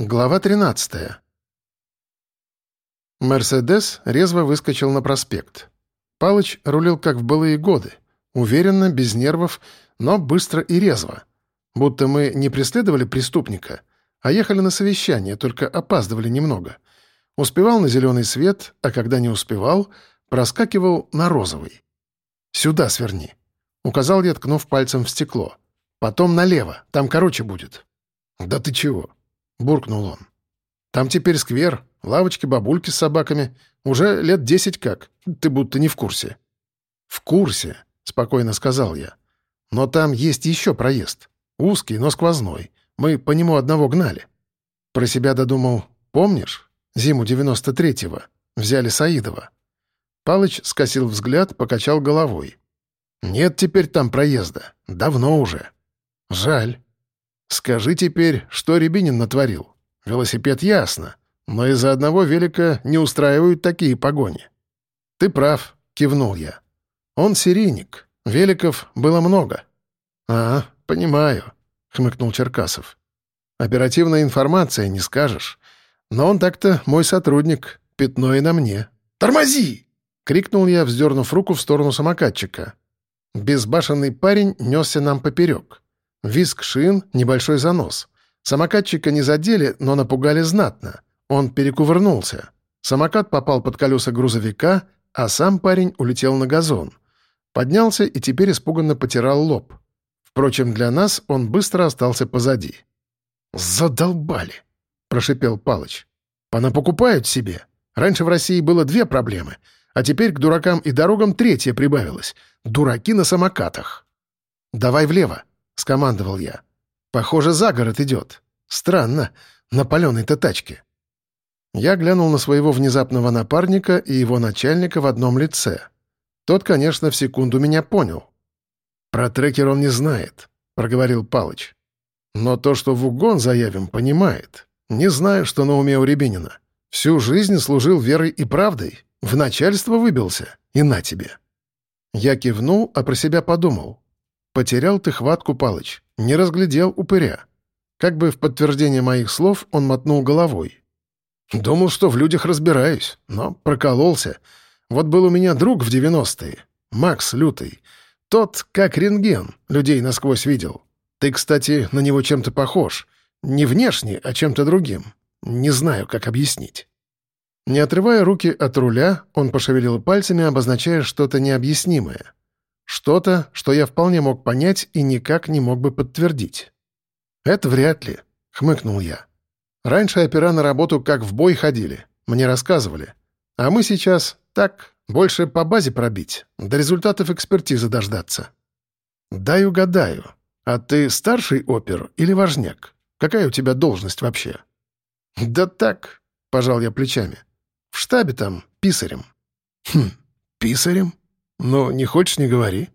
Глава 13. «Мерседес» резво выскочил на проспект. Палыч рулил как в былые годы. Уверенно, без нервов, но быстро и резво. Будто мы не преследовали преступника, а ехали на совещание, только опаздывали немного. Успевал на зеленый свет, а когда не успевал, проскакивал на розовый. «Сюда сверни», — указал я, ткнув пальцем в стекло. «Потом налево, там короче будет». «Да ты чего?» — буркнул он. «Там теперь сквер, лавочки, бабульки с собаками. Уже лет десять как. Ты будто не в курсе». «В курсе», — спокойно сказал я. «Но там есть еще проезд. Узкий, но сквозной. Мы по нему одного гнали». Про себя додумал. «Помнишь? Зиму девяносто третьего. Взяли Саидова». Палыч скосил взгляд, покачал головой. «Нет теперь там проезда. Давно уже. Жаль». Скажи теперь, что Рябинин натворил? Велосипед ясно, но из-за одного велика не устраивают такие погони. Ты прав, кивнул я. Он серийник. Великов было много. А, понимаю, хмыкнул Черкасов. Оперативная информация, не скажешь. Но он так-то мой сотрудник, пятно и на мне. «Тормози!» — крикнул я, вздернув руку в сторону самокатчика. Безбашенный парень несся нам поперек. Виск шин, небольшой занос. Самокатчика не задели, но напугали знатно. Он перекувырнулся. Самокат попал под колеса грузовика, а сам парень улетел на газон. Поднялся и теперь испуганно потирал лоб. Впрочем, для нас он быстро остался позади. «Задолбали!» — прошипел Палыч. «Понапокупают себе. Раньше в России было две проблемы, а теперь к дуракам и дорогам третья прибавилась. Дураки на самокатах. Давай влево. — скомандовал я. «Похоже, за город идет. Странно, на паленой-то тачке». Я глянул на своего внезапного напарника и его начальника в одном лице. Тот, конечно, в секунду меня понял. «Про трекер он не знает», — проговорил Палыч. «Но то, что в угон заявим, понимает. Не знаю, что на уме у Рябинина. Всю жизнь служил верой и правдой. В начальство выбился. И на тебе». Я кивнул, а про себя подумал. «Потерял ты хватку, Палыч. Не разглядел упыря». Как бы в подтверждение моих слов он мотнул головой. «Думал, что в людях разбираюсь, но прокололся. Вот был у меня друг в девяностые, Макс Лютый. Тот, как рентген, людей насквозь видел. Ты, кстати, на него чем-то похож. Не внешне, а чем-то другим. Не знаю, как объяснить». Не отрывая руки от руля, он пошевелил пальцами, обозначая что-то необъяснимое. Что-то, что я вполне мог понять и никак не мог бы подтвердить. «Это вряд ли», — хмыкнул я. «Раньше опера на работу как в бой ходили, мне рассказывали. А мы сейчас так, больше по базе пробить, до результатов экспертизы дождаться». «Дай угадаю. А ты старший опер или важняк? Какая у тебя должность вообще?» «Да так», — пожал я плечами. «В штабе там писарем». «Хм, писарем?» «Ну, не хочешь — не говори».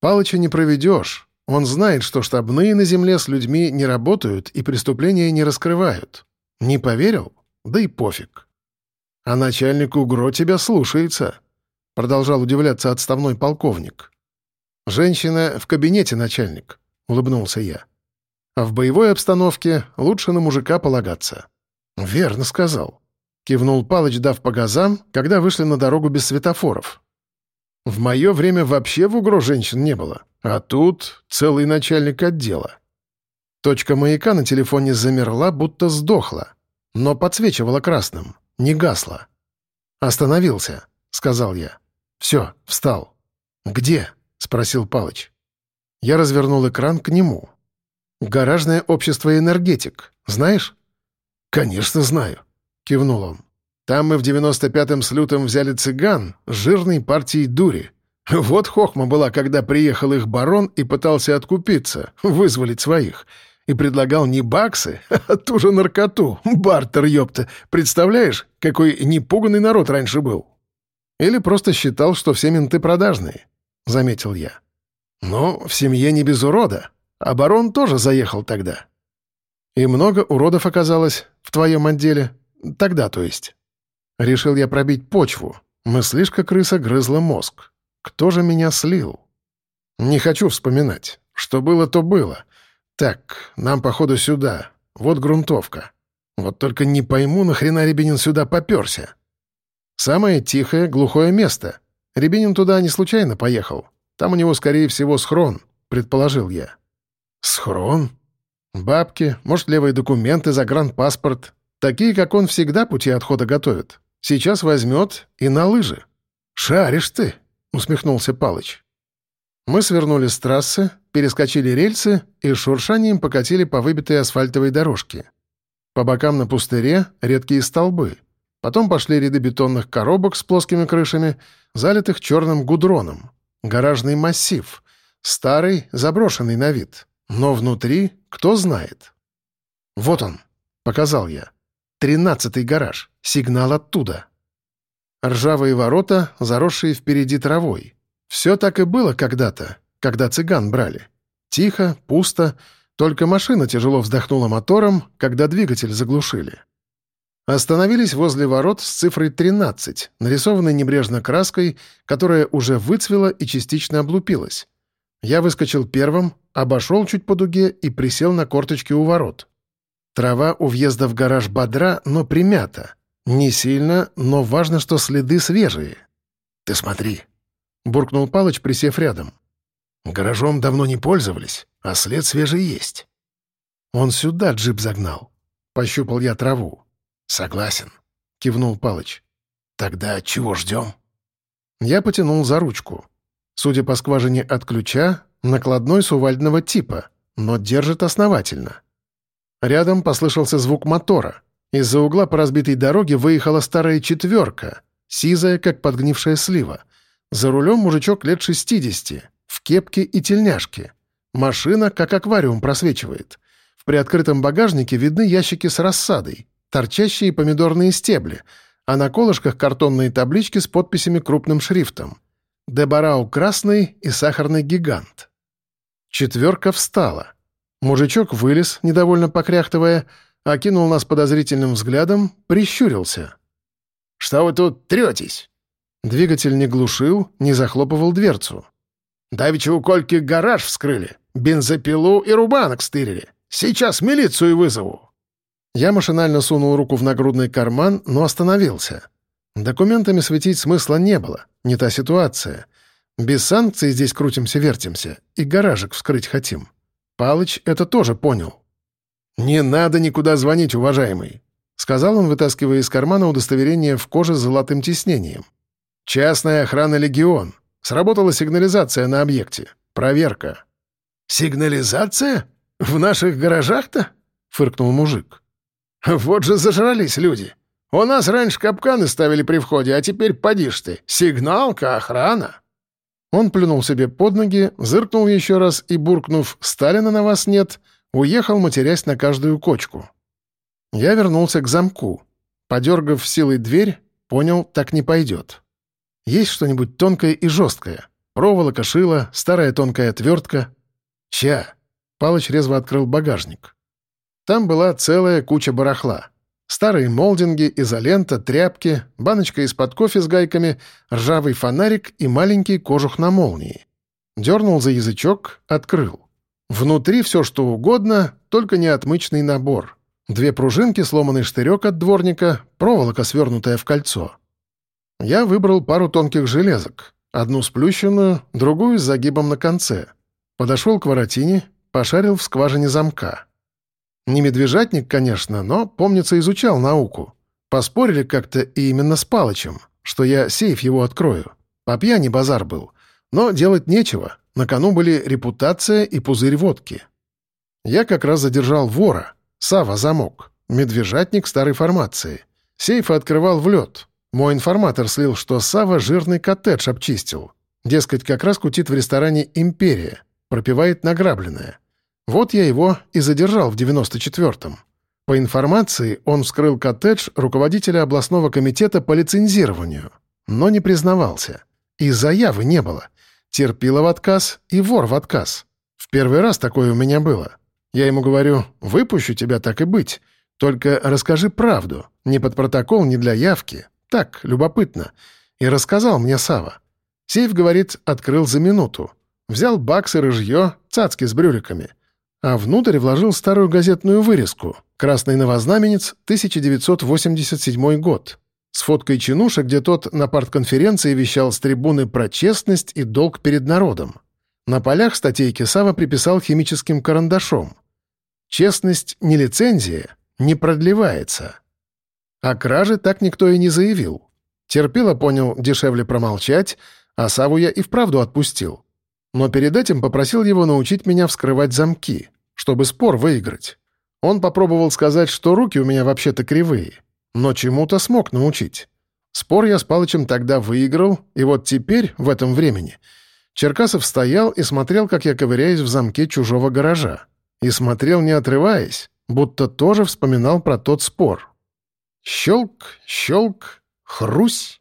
Палыча не проведешь. Он знает, что штабные на земле с людьми не работают и преступления не раскрывают. Не поверил? Да и пофиг. А начальник УГРО тебя слушается, — продолжал удивляться отставной полковник. «Женщина в кабинете, начальник», — улыбнулся я. «А в боевой обстановке лучше на мужика полагаться». «Верно сказал», — кивнул Палыч, дав по газам, когда вышли на дорогу без светофоров. В мое время вообще в угро женщин не было. А тут целый начальник отдела. Точка маяка на телефоне замерла, будто сдохла. Но подсвечивала красным, не гасла. «Остановился», — сказал я. «Все, встал». «Где?» — спросил Палыч. Я развернул экран к нему. «Гаражное общество «Энергетик». Знаешь?» «Конечно знаю», — кивнул он. Там мы в 95-м с лютом взяли цыган, жирной партией дури. Вот хохма была, когда приехал их барон и пытался откупиться, вызволить своих. И предлагал не баксы, а ту же наркоту. Бартер, ёпта. Представляешь, какой непуганный народ раньше был? Или просто считал, что все менты продажные, — заметил я. Но в семье не без урода. А барон тоже заехал тогда. И много уродов оказалось в твоем отделе. Тогда, то есть. Решил я пробить почву. Мыслишка-крыса грызла мозг. Кто же меня слил? Не хочу вспоминать. Что было, то было. Так, нам, походу, сюда. Вот грунтовка. Вот только не пойму, нахрена Рябинин сюда попёрся. Самое тихое, глухое место. Рябинин туда не случайно поехал. Там у него, скорее всего, схрон, предположил я. Схрон? Бабки, может, левые документы, загранпаспорт. Такие, как он всегда пути отхода готовит. Сейчас возьмет и на лыжи. «Шаришь ты!» — усмехнулся Палыч. Мы свернули с трассы, перескочили рельсы и шуршанием покатили по выбитой асфальтовой дорожке. По бокам на пустыре редкие столбы. Потом пошли ряды бетонных коробок с плоскими крышами, залитых черным гудроном. Гаражный массив. Старый, заброшенный на вид. Но внутри кто знает. «Вот он», — показал я. «Тринадцатый гараж. Сигнал оттуда». Ржавые ворота, заросшие впереди травой. Все так и было когда-то, когда цыган брали. Тихо, пусто, только машина тяжело вздохнула мотором, когда двигатель заглушили. Остановились возле ворот с цифрой 13, нарисованной небрежно краской, которая уже выцвела и частично облупилась. Я выскочил первым, обошел чуть по дуге и присел на корточки у ворот. Трава у въезда в гараж бодра, но примята. Не сильно, но важно, что следы свежие. «Ты смотри», — буркнул Палыч, присев рядом. «Гаражом давно не пользовались, а след свежий есть». «Он сюда джип загнал». Пощупал я траву. «Согласен», — кивнул Палыч. «Тогда чего ждем?» Я потянул за ручку. Судя по скважине от ключа, накладной сувальдного типа, но держит основательно. Рядом послышался звук мотора. Из-за угла по разбитой дороге выехала старая четверка, сизая, как подгнившая слива. За рулем мужичок лет 60, в кепке и тельняшке. Машина, как аквариум, просвечивает. В приоткрытом багажнике видны ящики с рассадой, торчащие помидорные стебли, а на колышках картонные таблички с подписями крупным шрифтом. Дебарау красный и сахарный гигант. Четверка встала. Мужичок вылез, недовольно покряхтывая, окинул нас подозрительным взглядом, прищурился. «Что вы тут третесь?» Двигатель не глушил, не захлопывал дверцу. «Давеча у Кольки гараж вскрыли, бензопилу и рубанок стырили. Сейчас милицию вызову». Я машинально сунул руку в нагрудный карман, но остановился. Документами светить смысла не было, не та ситуация. Без санкций здесь крутимся-вертимся и гаражик вскрыть хотим. Палыч это тоже понял. «Не надо никуда звонить, уважаемый», — сказал он, вытаскивая из кармана удостоверение в коже с золотым тиснением. «Частная охрана «Легион». Сработала сигнализация на объекте. Проверка». «Сигнализация? В наших гаражах-то?» — фыркнул мужик. «Вот же зажрались люди. У нас раньше капканы ставили при входе, а теперь поди ж ты. Сигналка, охрана». Он плюнул себе под ноги, зыркнул еще раз и, буркнув «Сталина на вас нет», уехал, матерясь на каждую кочку. Я вернулся к замку. Подергав силой дверь, понял, так не пойдет. Есть что-нибудь тонкое и жесткое? Проволока, шила, старая тонкая отвертка? Ча. Палыч резво открыл багажник. Там была целая куча барахла. Старые молдинги, изолента, тряпки, баночка из-под кофе с гайками, ржавый фонарик и маленький кожух на молнии. Дернул за язычок, открыл. Внутри все что угодно, только не отмычный набор. Две пружинки, сломанный штырек от дворника, проволока, свернутая в кольцо. Я выбрал пару тонких железок. Одну сплющенную, другую с загибом на конце. Подошел к воротине, пошарил в скважине замка. Не медвежатник, конечно, но, помнится, изучал науку. Поспорили как-то и именно с Палычем, что я сейф его открою. По пьяни базар был. Но делать нечего. На кону были репутация и пузырь водки. Я как раз задержал вора. Сава замок. Медвежатник старой формации. Сейф открывал в лед. Мой информатор слил, что Сава жирный коттедж обчистил. Дескать, как раз кутит в ресторане «Империя». Пропивает награбленное. Вот я его и задержал в 94-м. По информации, он вскрыл коттедж руководителя областного комитета по лицензированию, но не признавался. И заявы не было. Терпила в отказ и вор в отказ. В первый раз такое у меня было. Я ему говорю, выпущу тебя так и быть. Только расскажи правду, не под протокол, не для явки. Так, любопытно. И рассказал мне Сава. Сейф, говорит, открыл за минуту. Взял баксы, рыжье, цацки с брюликами. А внутрь вложил старую газетную вырезку «Красный новознаменец, 1987 год» с фоткой Чинуша, где тот на партконференции вещал с трибуны про честность и долг перед народом. На полях статейки Сава приписал химическим карандашом. «Честность не лицензия, не продлевается». О краже так никто и не заявил. Терпило понял дешевле промолчать, а Саву я и вправду отпустил. Но перед этим попросил его научить меня вскрывать замки, чтобы спор выиграть. Он попробовал сказать, что руки у меня вообще-то кривые, но чему-то смог научить. Спор я с Палычем тогда выиграл, и вот теперь, в этом времени, Черкасов стоял и смотрел, как я ковыряюсь в замке чужого гаража. И смотрел, не отрываясь, будто тоже вспоминал про тот спор. Щелк, щелк, хрусь.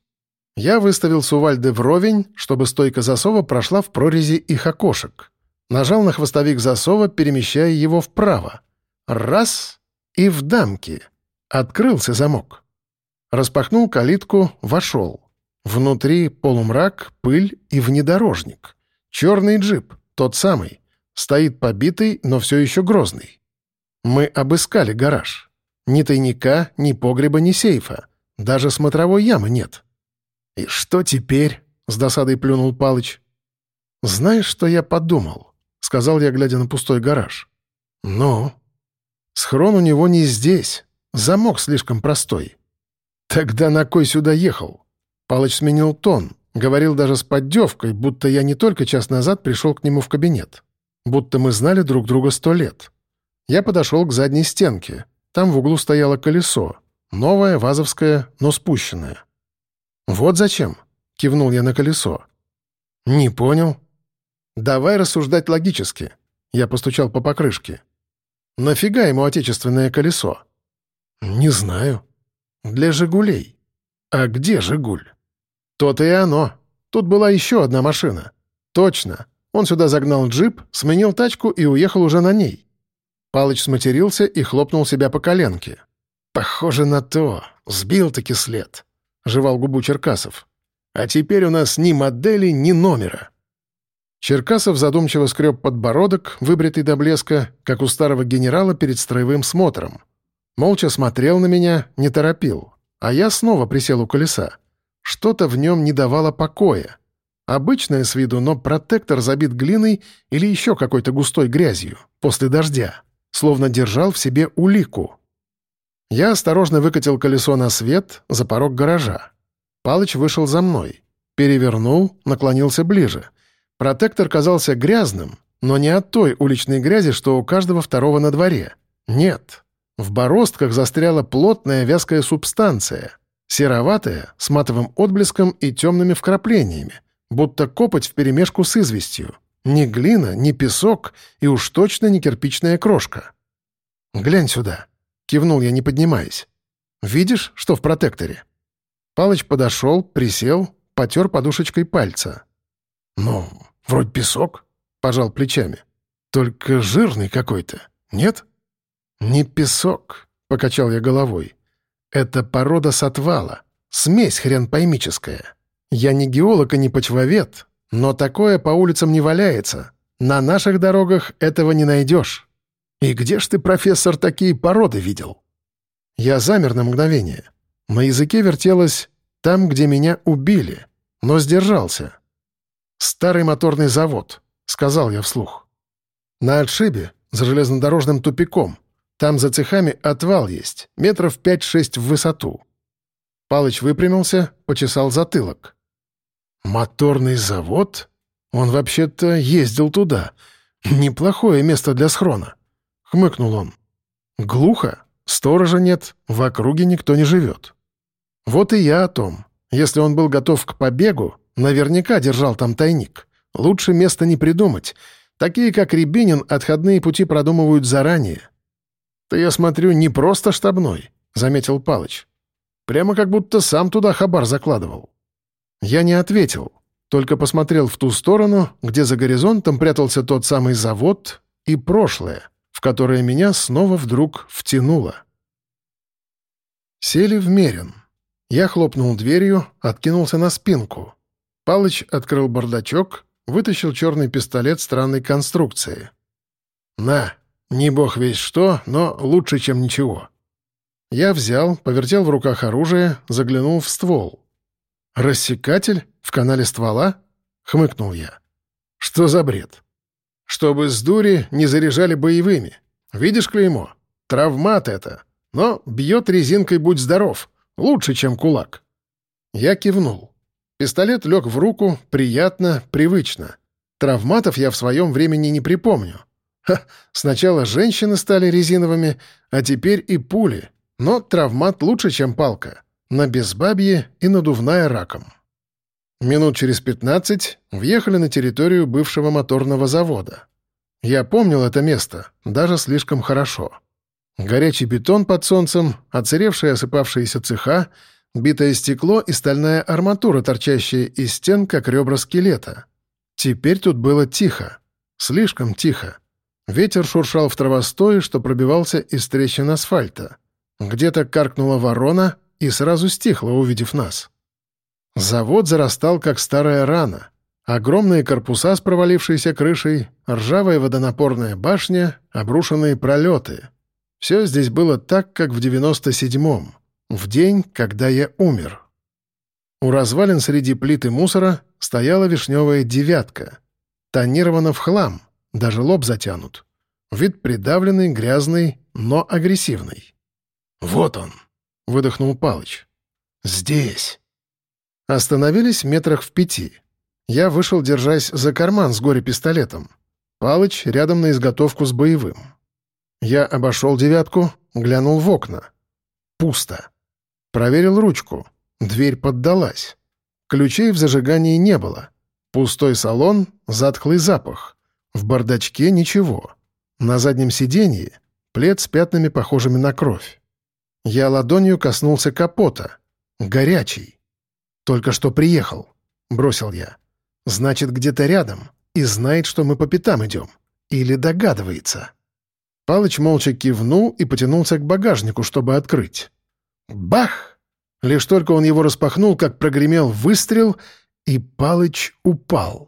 Я выставил Сувальды вровень, чтобы стойка засова прошла в прорези их окошек. Нажал на хвостовик засова, перемещая его вправо. Раз — и в дамке. Открылся замок. Распахнул калитку, вошел. Внутри полумрак, пыль и внедорожник. Черный джип, тот самый. Стоит побитый, но все еще грозный. Мы обыскали гараж. Ни тайника, ни погреба, ни сейфа. Даже смотровой ямы нет. «И что теперь?» — с досадой плюнул Палыч. «Знаешь, что я подумал?» — сказал я, глядя на пустой гараж. «Ну?» «Схрон у него не здесь. Замок слишком простой». «Тогда на кой сюда ехал?» Палыч сменил тон, говорил даже с поддевкой, будто я не только час назад пришел к нему в кабинет. Будто мы знали друг друга сто лет. Я подошел к задней стенке. Там в углу стояло колесо. Новое, вазовское, но спущенное. «Вот зачем?» — кивнул я на колесо. «Не понял». «Давай рассуждать логически». Я постучал по покрышке. «Нафига ему отечественное колесо?» «Не знаю». «Для «Жигулей». «А где «Жигуль»?» «То-то и оно. Тут была еще одна машина». «Точно. Он сюда загнал джип, сменил тачку и уехал уже на ней». Палыч сматерился и хлопнул себя по коленке. «Похоже на то. Сбил-таки след жевал губу Черкасов. «А теперь у нас ни модели, ни номера». Черкасов задумчиво скреб подбородок, выбритый до блеска, как у старого генерала перед строевым смотром. Молча смотрел на меня, не торопил. А я снова присел у колеса. Что-то в нем не давало покоя. Обычное с виду, но протектор забит глиной или еще какой-то густой грязью, после дождя. Словно держал в себе улику. Я осторожно выкатил колесо на свет за порог гаража. Палыч вышел за мной. Перевернул, наклонился ближе. Протектор казался грязным, но не от той уличной грязи, что у каждого второго на дворе. Нет. В бороздках застряла плотная вязкая субстанция, сероватая, с матовым отблеском и темными вкраплениями, будто копоть вперемешку с известью. Ни глина, ни песок и уж точно не кирпичная крошка. «Глянь сюда», Кивнул я, не поднимаясь. «Видишь, что в протекторе?» Палыч подошел, присел, потер подушечкой пальца. «Ну, вроде песок», — пожал плечами. «Только жирный какой-то, нет?» «Не песок», — покачал я головой. «Это порода с отвала, смесь хрен поймическая. Я не геолог и не почвовед, но такое по улицам не валяется. На наших дорогах этого не найдешь». «И где ж ты, профессор, такие породы видел?» Я замер на мгновение. На языке вертелось «там, где меня убили», но сдержался. «Старый моторный завод», — сказал я вслух. «На отшибе, за железнодорожным тупиком. Там за цехами отвал есть, метров пять-шесть в высоту». Палыч выпрямился, почесал затылок. «Моторный завод? Он вообще-то ездил туда. Неплохое место для схрона. — хмыкнул он. «Глухо. Сторожа нет, в округе никто не живет». «Вот и я о том. Если он был готов к побегу, наверняка держал там тайник. Лучше места не придумать. Такие, как Рябинин, отходные пути продумывают заранее». «Ты, я смотрю, не просто штабной», — заметил Палыч. «Прямо как будто сам туда хабар закладывал». Я не ответил, только посмотрел в ту сторону, где за горизонтом прятался тот самый завод и прошлое которое меня снова вдруг втянуло. Сели в Мерин. Я хлопнул дверью, откинулся на спинку. Палыч открыл бардачок, вытащил черный пистолет странной конструкции. «На, Не бог весь что, но лучше, чем ничего. Я взял, повертел в руках оружие, заглянул в ствол. «Рассекатель? В канале ствола?» — хмыкнул я. «Что за бред?» «Чтобы с дури не заряжали боевыми. Видишь клеймо? Травмат это. Но бьет резинкой «Будь здоров». Лучше, чем кулак». Я кивнул. Пистолет лег в руку, приятно, привычно. Травматов я в своем времени не припомню. Ха, сначала женщины стали резиновыми, а теперь и пули. Но травмат лучше, чем палка. На безбабье и надувная раком. Минут через пятнадцать въехали на территорию бывшего моторного завода. Я помнил это место, даже слишком хорошо. Горячий бетон под солнцем, оцаревшие осыпавшиеся цеха, битое стекло и стальная арматура, торчащая из стен, как ребра скелета. Теперь тут было тихо. Слишком тихо. Ветер шуршал в травостое, что пробивался из трещин асфальта. Где-то каркнула ворона и сразу стихла, увидев нас. Завод зарастал, как старая рана. Огромные корпуса с провалившейся крышей, ржавая водонапорная башня, обрушенные пролеты. Все здесь было так, как в девяносто седьмом, в день, когда я умер. У развалин среди плиты мусора стояла вишневая девятка. Тонирована в хлам, даже лоб затянут. Вид придавленный, грязный, но агрессивный. «Вот он!» — выдохнул Палыч. «Здесь!» Остановились метрах в пяти. Я вышел, держась за карман с горе-пистолетом. Палыч рядом на изготовку с боевым. Я обошел девятку, глянул в окна. Пусто. Проверил ручку. Дверь поддалась. Ключей в зажигании не было. Пустой салон, затхлый запах. В бардачке ничего. На заднем сиденье плед с пятнами, похожими на кровь. Я ладонью коснулся капота. Горячий. «Только что приехал», — бросил я. «Значит, где-то рядом и знает, что мы по пятам идем. Или догадывается». Палыч молча кивнул и потянулся к багажнику, чтобы открыть. Бах! Лишь только он его распахнул, как прогремел выстрел, и Палыч упал.